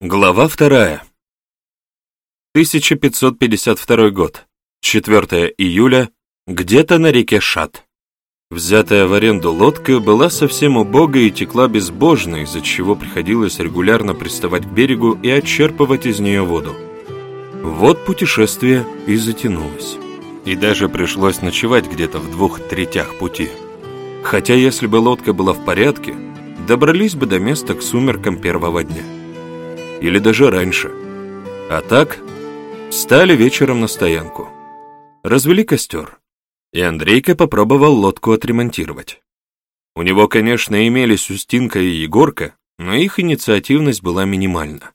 Глава вторая. 1552 год. 4 июля. Где-то на реке Шат. Взятая в аренду лодка была совсем убогой и текла безбожно, из-за чего приходилось регулярно приставать к берегу и отчерпывать из нее воду. Вот путешествие и затянулось. И даже пришлось ночевать где-то в двух третях пути. Хотя если бы лодка была в порядке, добрались бы до места к сумеркам первого дня или даже раньше. А так, встали вечером на стоянку. Развели костер, и Андрейка попробовал лодку отремонтировать. У него, конечно, имелись Устинка и Егорка, но их инициативность была минимальна.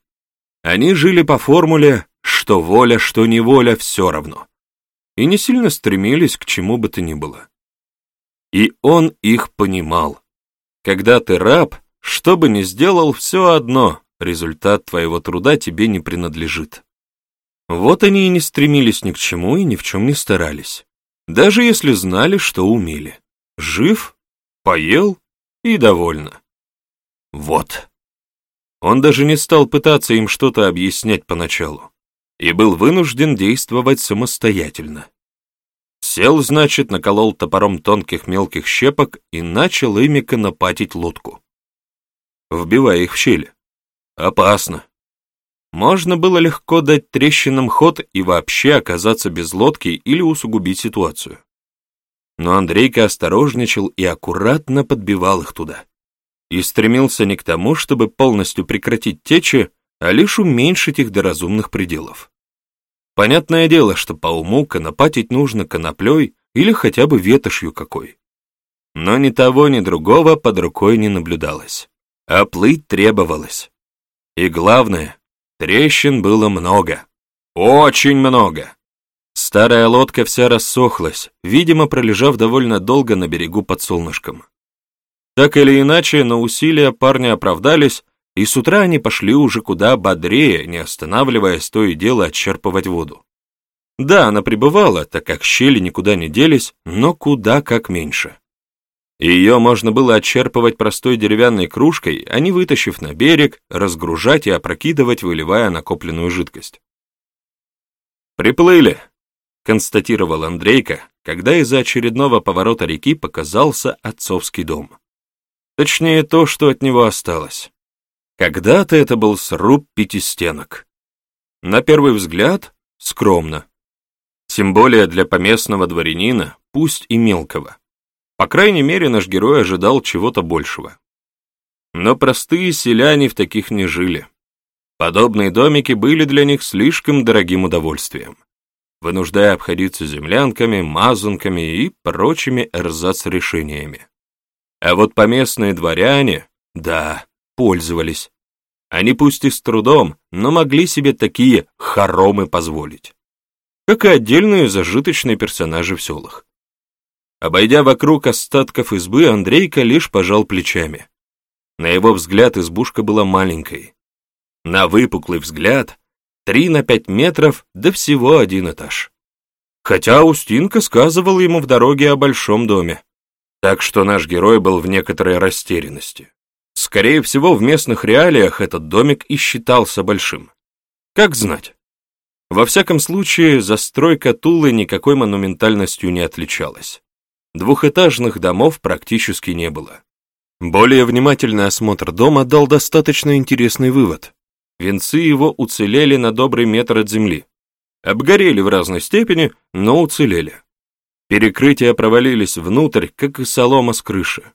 Они жили по формуле «что воля, что неволя, все равно» и не сильно стремились к чему бы то ни было. И он их понимал. Когда ты раб, что бы ни сделал, все одно, результат твоего труда тебе не принадлежит. Вот они и не стремились ни к чему и ни в чем не старались. Даже если знали, что умели. Жив, поел и довольно. Вот. Он даже не стал пытаться им что-то объяснять поначалу и был вынужден действовать самостоятельно. Сел, значит, наколол топором тонких мелких щепок и начал ими конопатить лодку, вбивая их в щели. Опасно. Можно было легко дать трещинам ход и вообще оказаться без лодки или усугубить ситуацию. Но Андрейка осторожничал и аккуратно подбивал их туда. И стремился не к тому, чтобы полностью прекратить течи, а лишь уменьшить их до разумных пределов. Понятное дело, что по уму конопатить нужно коноплей или хотя бы ветошью какой. Но ни того, ни другого под рукой не наблюдалось. А плыть требовалось. И главное, трещин было много. Очень много. Старая лодка вся рассохлась, видимо, пролежав довольно долго на берегу под солнышком. Так или иначе, но усилия парня оправдались, и с утра они пошли уже куда бодрее, не останавливаясь то и дело отчерпывать воду. Да, она пребывала, так как щели никуда не делись, но куда как меньше. Ее можно было отчерпывать простой деревянной кружкой, а не вытащив на берег, разгружать и опрокидывать, выливая накопленную жидкость. «Приплыли», — констатировал Андрейка, когда из-за очередного поворота реки показался отцовский дом. Точнее, то, что от него осталось. Когда-то это был сруб пятистенок. На первый взгляд, скромно. Тем более для поместного дворянина, пусть и мелкого. По крайней мере, наш герой ожидал чего-то большего. Но простые селяне в таких не жили. Подобные домики были для них слишком дорогим удовольствием, вынуждая обходиться землянками, мазанками и прочими эрзац-решениями. А вот поместные дворяне, да, пользовались. Они пусть и с трудом, но могли себе такие хоромы позволить. Как и отдельные зажиточные персонажи в селах. Обойдя вокруг остатков избы, Андрейка лишь пожал плечами. На его взгляд избушка была маленькой. На выпуклый взгляд три на пять метров, да всего один этаж. Хотя Устинка сказывал ему в дороге о большом доме. Так что наш герой был в некоторой растерянности. Скорее всего, в местных реалиях этот домик и считался большим. Как знать. Во всяком случае, застройка Тулы никакой монументальностью не отличалась. Двухэтажных домов практически не было. Более внимательный осмотр дома дал достаточно интересный вывод. Венцы его уцелели на добрый метр от земли. Обгорели в разной степени, но уцелели. Перекрытия провалились внутрь, как и солома с крыши.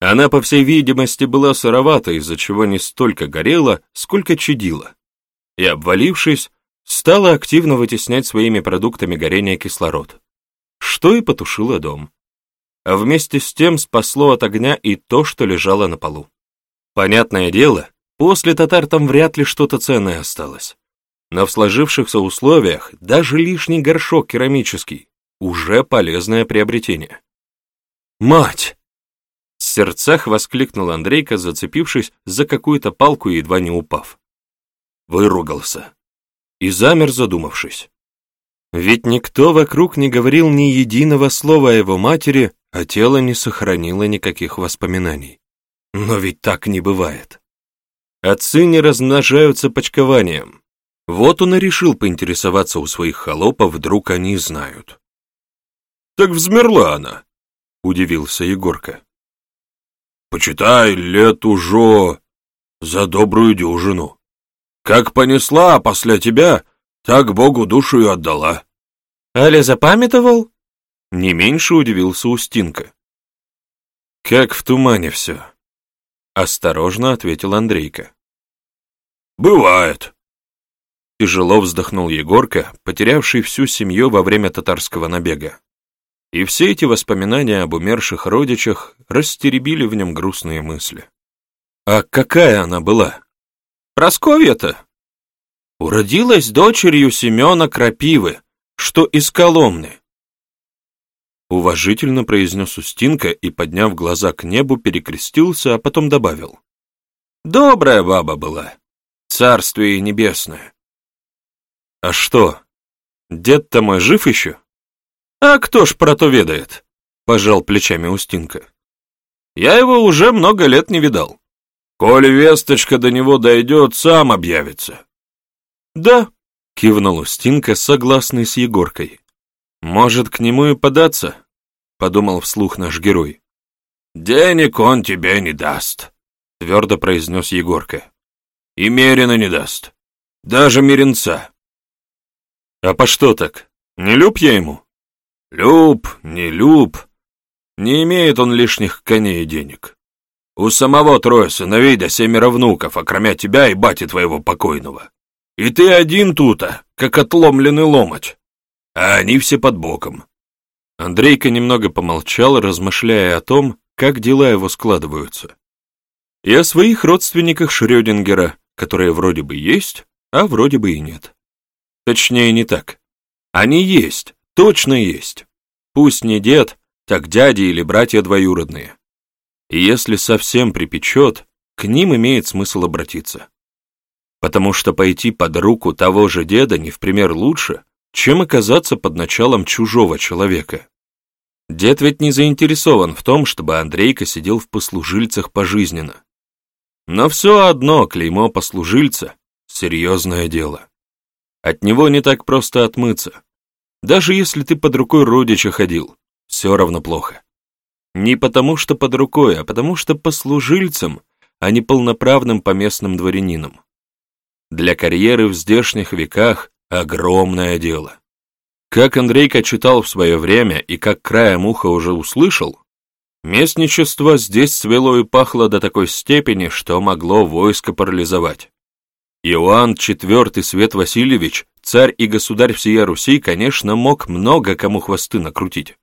Она, по всей видимости, была сыровата, из-за чего не столько горела, сколько чадила. И, обвалившись, стала активно вытеснять своими продуктами горения кислород, что и потушило дом а вместе с тем спасло от огня и то, что лежало на полу. Понятное дело, после татар там вряд ли что-то ценное осталось. Но в сложившихся условиях даже лишний горшок керамический уже полезное приобретение. «Мать!» В сердцах воскликнул Андрейка, зацепившись за какую-то палку и едва не упав. Выругался. И замер, задумавшись. Ведь никто вокруг не говорил ни единого слова о его матери, а тело не сохранило никаких воспоминаний. Но ведь так не бывает. Отцы не размножаются почкованием. Вот он и решил поинтересоваться у своих холопов, вдруг они знают. «Так взмерла она», — удивился Егорка. «Почитай, лет уже за добрую дюжину. Как понесла а после тебя, так Богу душу и отдала». «Аля запамятовал?» Не меньше удивился Устинка. «Как в тумане все», — осторожно ответил Андрейка. «Бывает», — тяжело вздохнул Егорка, потерявший всю семью во время татарского набега. И все эти воспоминания об умерших родичах растеребили в нем грустные мысли. А какая она была? Просковья-то? Уродилась дочерью Семена Крапивы, что из Коломны. Уважительно произнес Устинка и, подняв глаза к небу, перекрестился, а потом добавил. Добрая баба была, царствие небесное. А что, дед-то мой жив еще? А кто ж про то ведает? Пожал плечами Устинка. Я его уже много лет не видал. Коли весточка до него дойдет, сам объявится. Да, кивнул Устинка, согласный с Егоркой. «Может, к нему и податься?» — подумал вслух наш герой. «Денег он тебе не даст», — твердо произнес Егорка. «И мерено не даст. Даже меренца». «А по что так? Не люб я ему?» «Люб, не люб. Не имеет он лишних коней и денег. У самого трое сыновей да семеро внуков, окромя тебя и бати твоего покойного. И ты один тута, как отломленный ломоть а они все под боком. Андрейка немного помолчал, размышляя о том, как дела его складываются. И о своих родственниках Шрёдингера, которые вроде бы есть, а вроде бы и нет. Точнее, не так. Они есть, точно есть. Пусть не дед, так дяди или братья двоюродные. И если совсем припечет, к ним имеет смысл обратиться. Потому что пойти под руку того же деда не в пример лучше, чем оказаться под началом чужого человека. Дед ведь не заинтересован в том, чтобы Андрейка сидел в послужильцах пожизненно. Но все одно клеймо послужильца — серьезное дело. От него не так просто отмыться. Даже если ты под рукой родича ходил, все равно плохо. Не потому что под рукой, а потому что послужильцем, а не полноправным поместным дворянином. Для карьеры в здешних веках Огромное дело. Как Андрейка читал в свое время и как краем уха уже услышал, местничество здесь свело и пахло до такой степени, что могло войско парализовать. Иоанн IV Свет Васильевич, царь и государь всея Руси, конечно, мог много кому хвосты накрутить.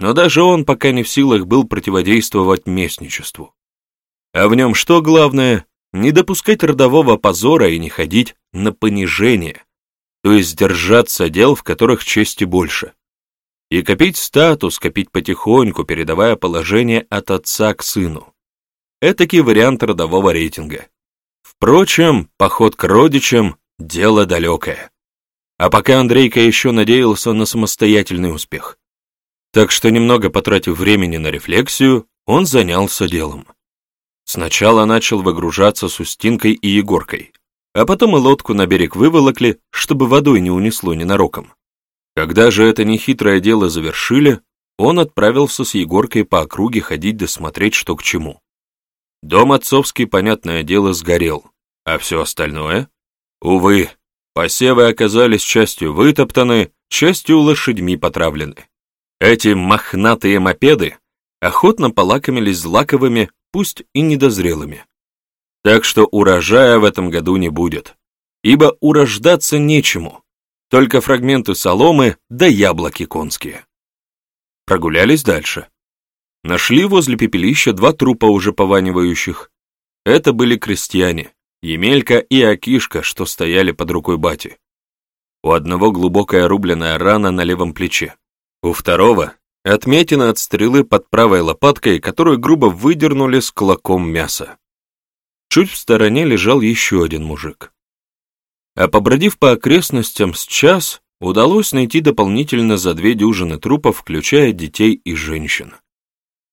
Но даже он пока не в силах был противодействовать местничеству. А в нем что главное? Не допускать родового позора и не ходить на понижение, то есть держаться дел, в которых чести больше. И копить статус, копить потихоньку, передавая положение от отца к сыну. Этакий вариант родового рейтинга. Впрочем, поход к родичам – дело далекое. А пока Андрейка еще надеялся на самостоятельный успех. Так что, немного потратив времени на рефлексию, он занялся делом. Сначала начал выгружаться с Устинкой и Егоркой а потом и лодку на берег выволокли, чтобы водой не унесло ненароком. Когда же это нехитрое дело завершили, он отправился с Егоркой по округе ходить да смотреть, что к чему. Дом отцовский, понятное дело, сгорел, а все остальное? Увы, посевы оказались частью вытоптаны, частью лошадьми потравлены. Эти мохнатые мопеды охотно полакомились злаковыми, пусть и недозрелыми. Так что урожая в этом году не будет, ибо урождаться нечему, только фрагменты соломы да яблоки конские. Прогулялись дальше. Нашли возле пепелища два трупа уже пованивающих. Это были крестьяне, Емелька и Акишка, что стояли под рукой бати. У одного глубокая рубленная рана на левом плече. У второго — отметина от стрелы под правой лопаткой, которую грубо выдернули с клоком мяса. Чуть в стороне лежал еще один мужик. А побродив по окрестностям с час, удалось найти дополнительно за две дюжины трупов, включая детей и женщин.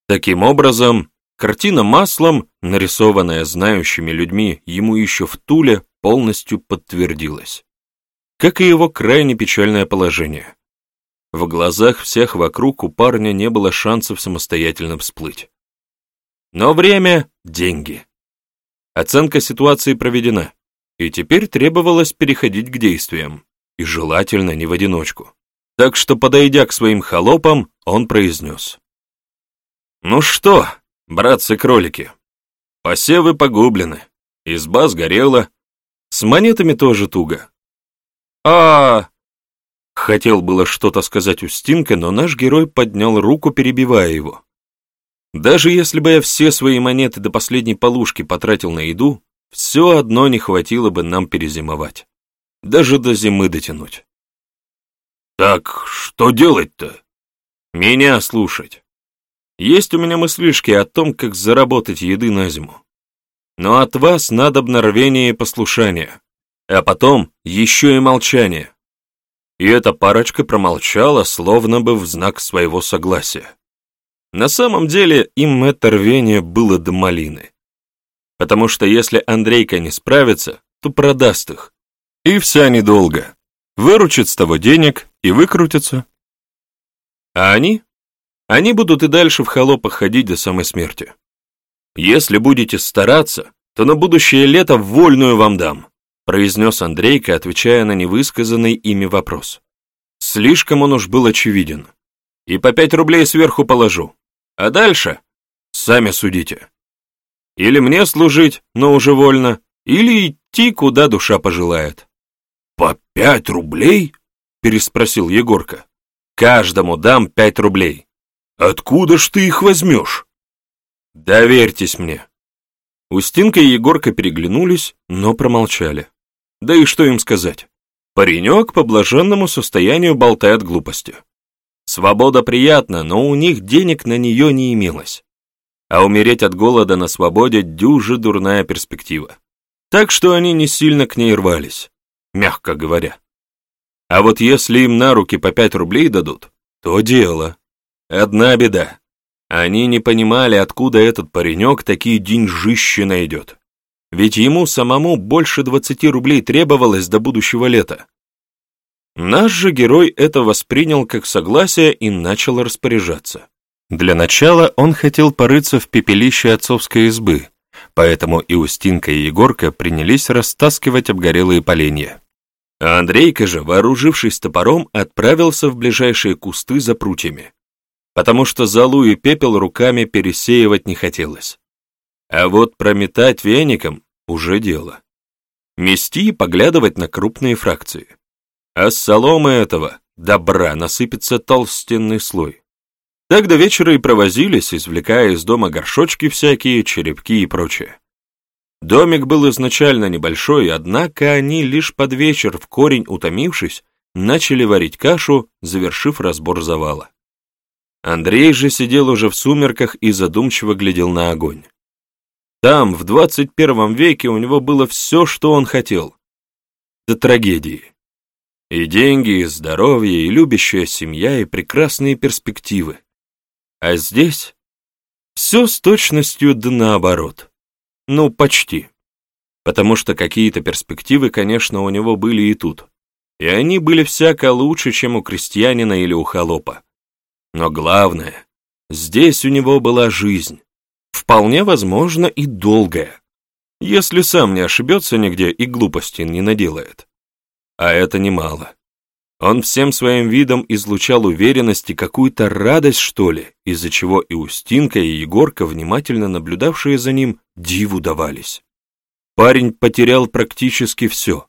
Таким образом, картина маслом, нарисованная знающими людьми ему еще в Туле, полностью подтвердилась. Как и его крайне печальное положение. В глазах всех вокруг у парня не было шансов самостоятельно всплыть. Но время — деньги. Оценка ситуации проведена, и теперь требовалось переходить к действиям, и желательно не в одиночку. Так что, подойдя к своим холопам, он произнес. «Ну что, братцы-кролики, посевы погублены, изба сгорела, с монетами тоже туго». «А...» Хотел было что-то сказать Устинка, но наш герой поднял руку, перебивая его. «Даже если бы я все свои монеты до последней полушки потратил на еду, все одно не хватило бы нам перезимовать. Даже до зимы дотянуть. «Так что делать-то?» «Меня слушать. Есть у меня мыслишки о том, как заработать еды на зиму. Но от вас надо рвение и послушание, а потом еще и молчание». И эта парочка промолчала, словно бы в знак своего согласия. На самом деле им это рвение было до малины. Потому что если Андрейка не справится, то продаст их. И вся недолго. Выручит с того денег и выкрутится. А они? Они будут и дальше в холопах ходить до самой смерти. Если будете стараться, то на будущее лето вольную вам дам, произнес Андрейка, отвечая на невысказанный ими вопрос. Слишком он уж был очевиден. И по пять рублей сверху положу. А дальше сами судите. Или мне служить, но уже вольно, или идти, куда душа пожелает. «По пять рублей?» — переспросил Егорка. «Каждому дам пять рублей». «Откуда ж ты их возьмешь?» «Доверьтесь мне». Устинка и Егорка переглянулись, но промолчали. Да и что им сказать? Паренек по блаженному состоянию болтает глупости. Свобода приятна, но у них денег на нее не имелось. А умереть от голода на свободе дюже дурная перспектива. Так что они не сильно к ней рвались, мягко говоря. А вот если им на руки по пять рублей дадут, то дело. Одна беда. Они не понимали, откуда этот паренек такие деньжищи найдет ведь ему самому больше 20 рублей требовалось до будущего лета. Наш же герой это воспринял как согласие и начал распоряжаться. Для начала он хотел порыться в пепелище отцовской избы, поэтому и Устинка, и Егорка принялись растаскивать обгорелые поленья. А Андрейка же, вооружившись топором, отправился в ближайшие кусты за прутьями, потому что золу и пепел руками пересеивать не хотелось. А вот прометать веником — уже дело. Мести и поглядывать на крупные фракции. А с соломы этого добра насыпется толстенный слой. Так до вечера и провозились, извлекая из дома горшочки всякие, черепки и прочее. Домик был изначально небольшой, однако они лишь под вечер, в корень утомившись, начали варить кашу, завершив разбор завала. Андрей же сидел уже в сумерках и задумчиво глядел на огонь. Там, в 21 веке, у него было все, что он хотел. До трагедии. И деньги, и здоровье, и любящая семья, и прекрасные перспективы. А здесь все с точностью да наоборот. Ну, почти. Потому что какие-то перспективы, конечно, у него были и тут. И они были всяко лучше, чем у крестьянина или у холопа. Но главное, здесь у него была жизнь вполне возможно и долгая, если сам не ошибется нигде и глупости не наделает. А это немало. Он всем своим видом излучал уверенность и какую-то радость, что ли, из-за чего и Устинка, и Егорка, внимательно наблюдавшие за ним, диву давались. Парень потерял практически все,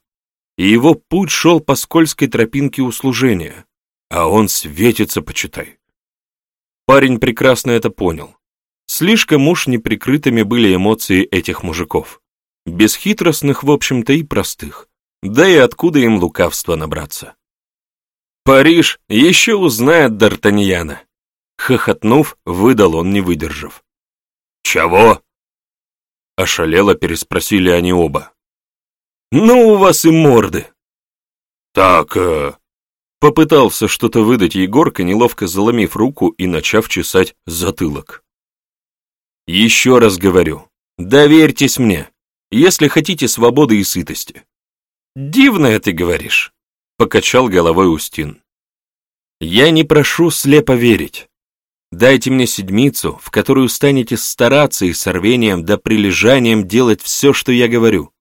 и его путь шел по скользкой тропинке услужения, а он светится, почитай. Парень прекрасно это понял Слишком уж неприкрытыми были эмоции этих мужиков. Бесхитростных, в общем-то, и простых. Да и откуда им лукавства набраться? Париж еще узнает Д'Артаньяна. Хохотнув, выдал он, не выдержав. «Чего?» Ошалело переспросили они оба. «Ну, у вас и морды!» «Так, э...» Попытался что-то выдать Егорка, неловко заломив руку и начав чесать затылок. Еще раз говорю, доверьтесь мне, если хотите свободы и сытости. Дивно ты говоришь, покачал головой Устин. Я не прошу слепо верить. Дайте мне седмицу, в которую станете стараться и с рвением да прилежанием делать все, что я говорю.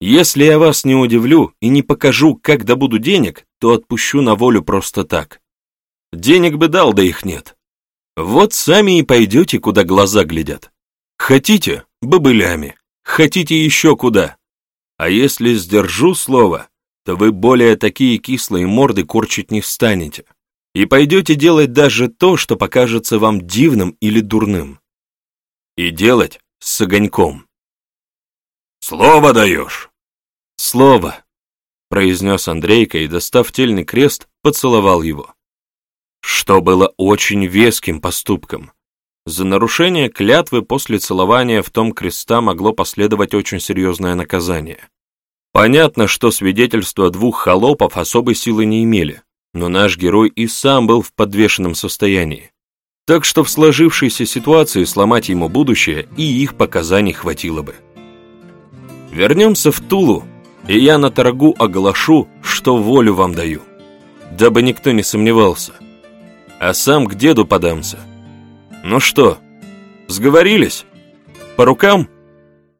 Если я вас не удивлю и не покажу, как добуду денег, то отпущу на волю просто так. Денег бы дал, да их нет. Вот сами и пойдете, куда глаза глядят. Хотите — бобылями, хотите еще куда. А если сдержу слово, то вы более такие кислые морды корчить не станете и пойдете делать даже то, что покажется вам дивным или дурным. И делать с огоньком. «Слово даешь!» «Слово!» — произнес Андрейка и, достав тельный крест, поцеловал его. Что было очень веским поступком. За нарушение клятвы после целования в том креста могло последовать очень серьезное наказание. Понятно, что свидетельства двух холопов особой силы не имели, но наш герой и сам был в подвешенном состоянии. Так что в сложившейся ситуации сломать ему будущее и их показаний хватило бы. Вернемся в Тулу, и я на торгу оглашу, что волю вам даю, дабы никто не сомневался. А сам к деду подамся. Ну что, сговорились? По рукам?»